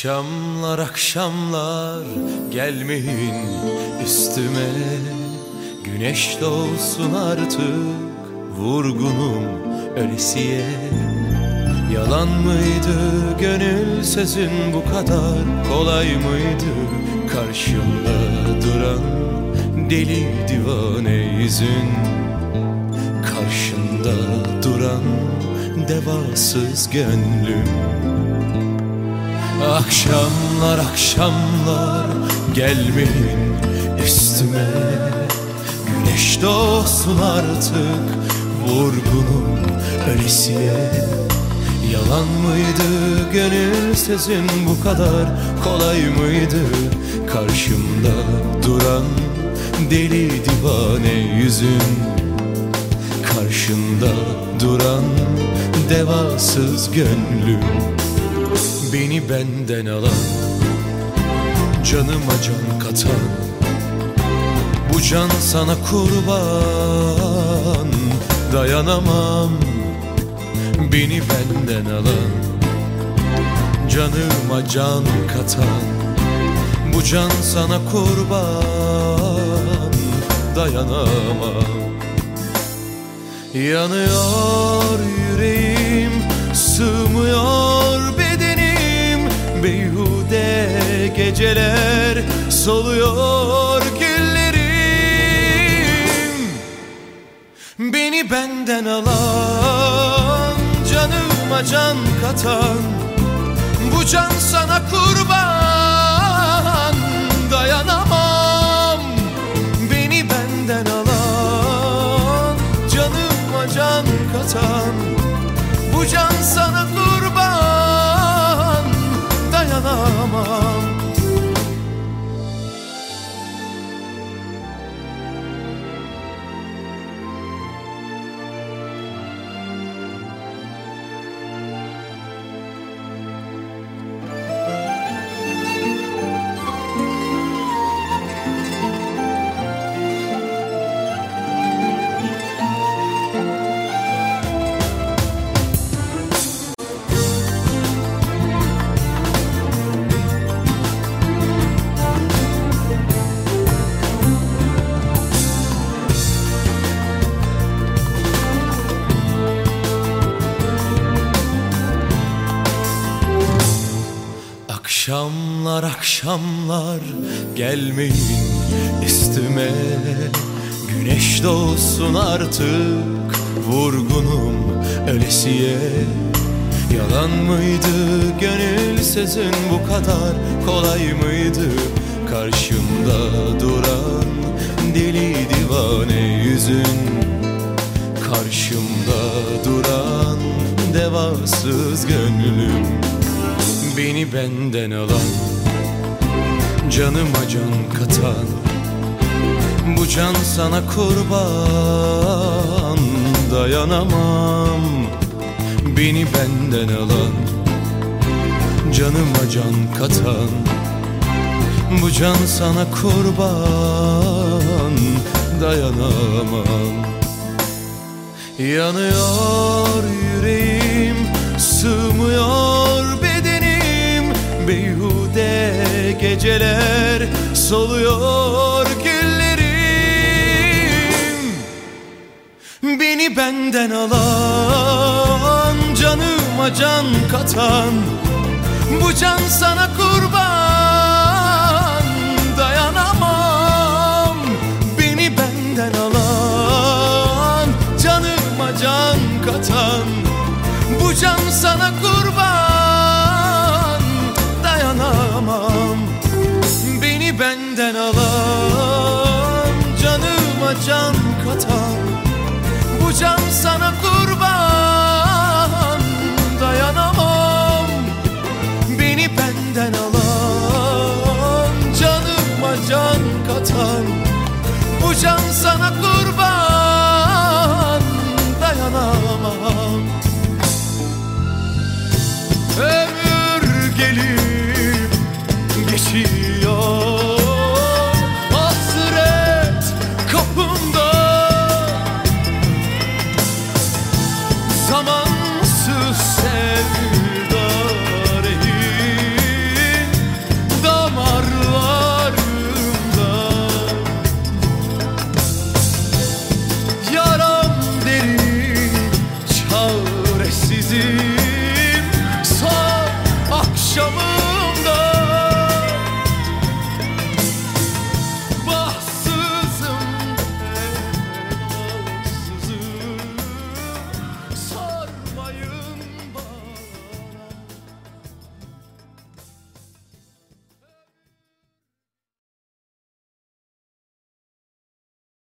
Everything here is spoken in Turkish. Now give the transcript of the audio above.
Akşamlar akşamlar gelmeyin üstüme. Güneş doğsun artık vurgunum ölesiye. Yalan mıydı gönül sözün bu kadar kolay mıydı? Karşımda duran deli divane yüzün. Karşında duran devasız gönlüm Akşamlar akşamlar gelmeyin üstüme. Güneş doğsun artık vurgunum ölesiye. Yalan mıydı gönül sözün bu kadar kolay mıydı? Karşımda duran deli divane yüzün. Karşında duran devasız gönlüm Beni benden alan Canıma can katan Bu can sana kurban. Dayanamam Beni benden alan Canıma can katan Bu can sana kurban. Dayanamam. Yanıyor yüreğim geceler Soluyor güllerim. Beni benden alan Canıma can katan Bu can sana kurban Dayanamam. Beni benden alan Canıma can katan Bu can sana Akşamlar akşamlar gelmeyin üstüme. Güneş doğsun artık vurgunum ölesiye. Yalan mıydı gönül sözün bu kadar kolay mıydı? Karşımda duran deli divane yüzün. Karşımda duran devasız gönlüm Beni benden alan Canıma can katan Bu can sana kurban Dayanamam. Beni benden alan Canıma can katan Bu can sana kurban Dayanamam. Yanıyor yüreğim Sığmıyor geceler Soluyor güllerim. Beni benden alan Canıma can katan Bu can sana kurban. Dayanamam. Beni benden alan Canıma can katan Bu can sana kurban can sana kurban Dayanamam. Beni benden alan Canıma can katan Bu can sana